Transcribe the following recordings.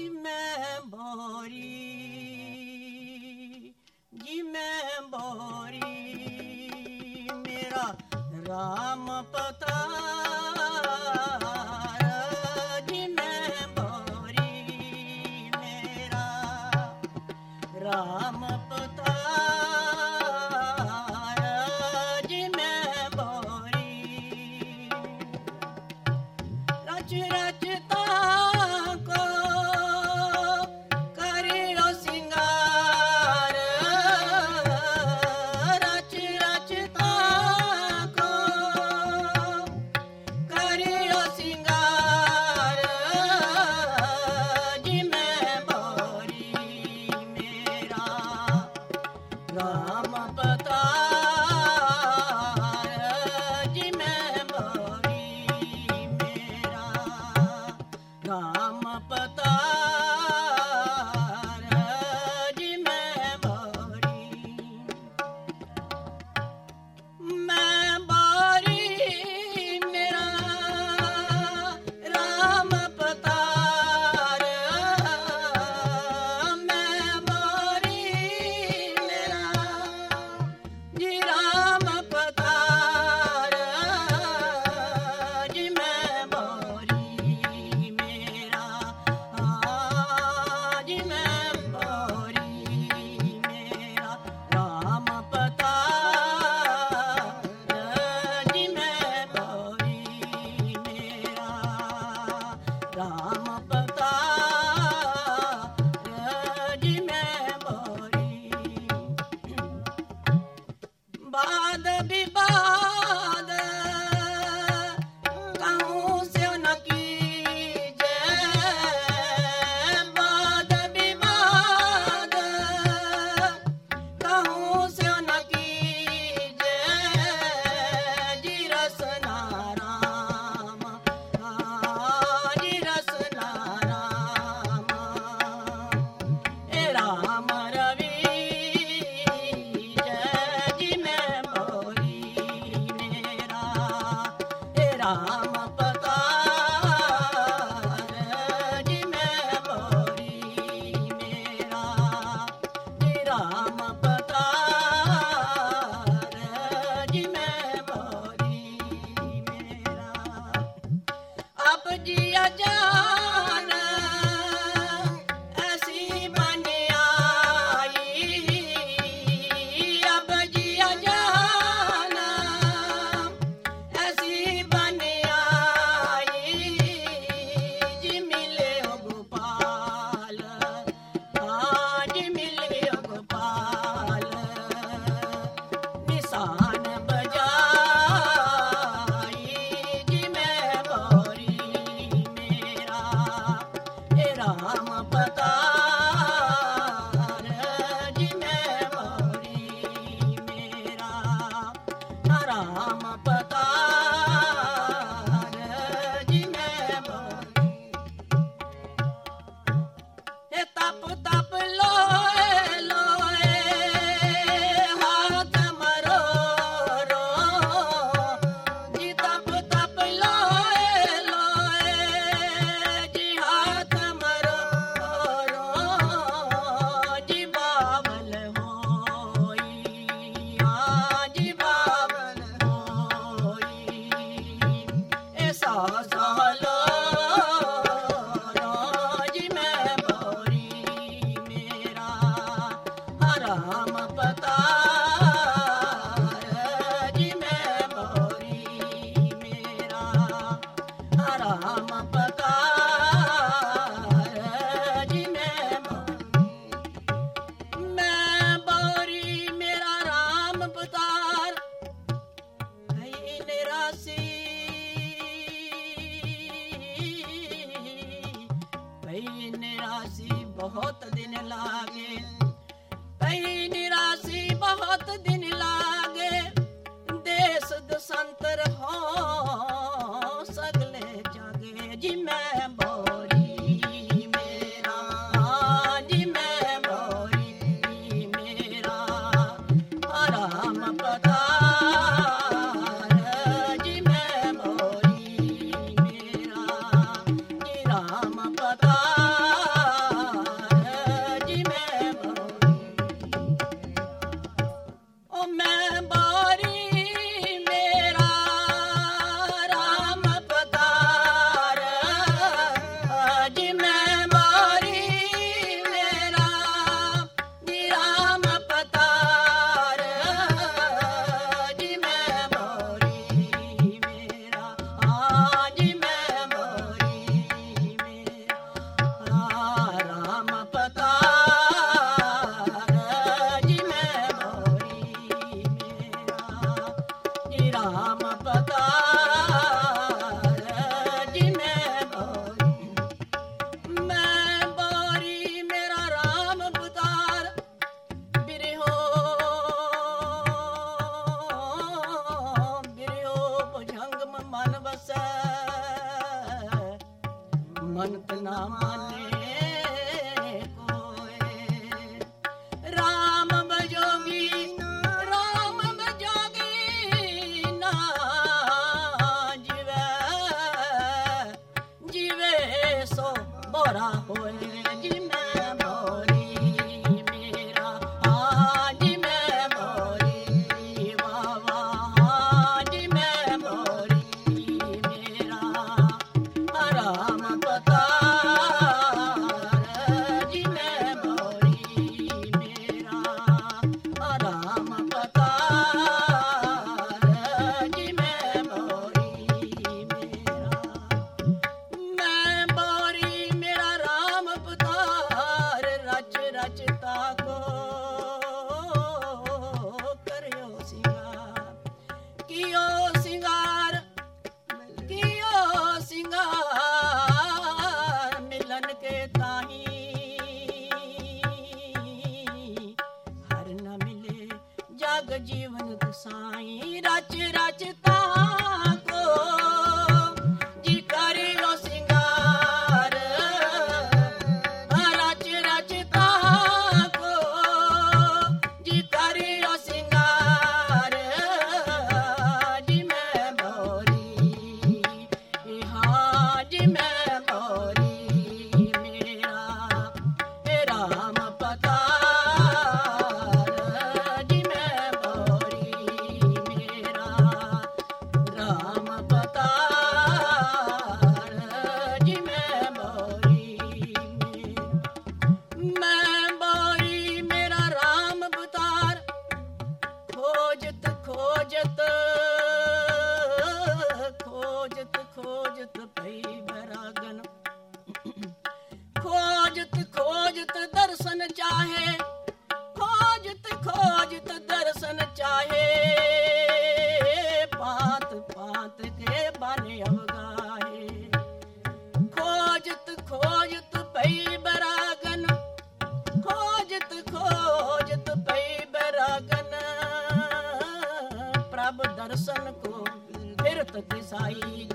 di mambori di mambori mera ram pata dia já ਨਾਮ ਪਤਾਰ ਜੀ ਮੈਂ ਮੰਗੀ ਮੈਂ ਬੋਰੀ ਮੇਰਾ ਰਾਮ ਪਤਾਰ ਭਈ ਨਿਰਾਸੀ। ਭਈ ਨਿਰਾਸੀ ਬਹੁਤ ਦਿਨ ਲਾ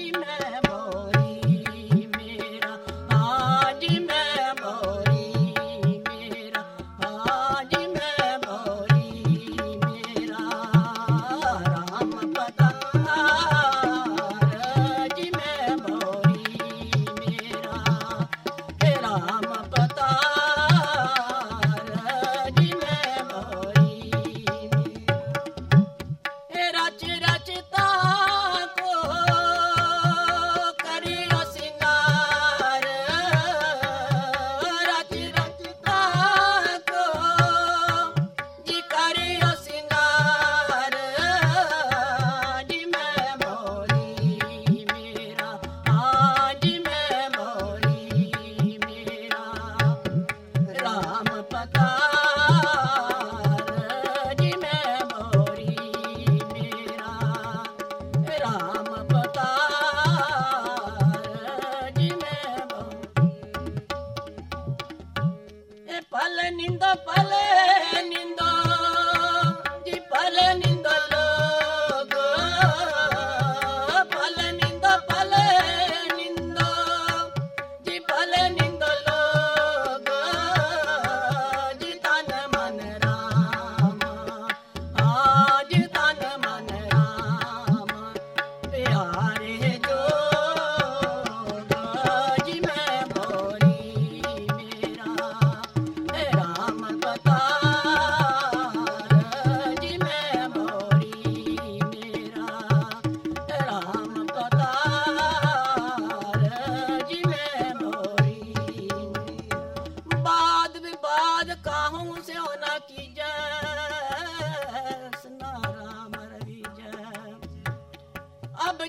की मैं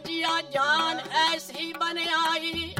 जिया जान ऐसी बने आई।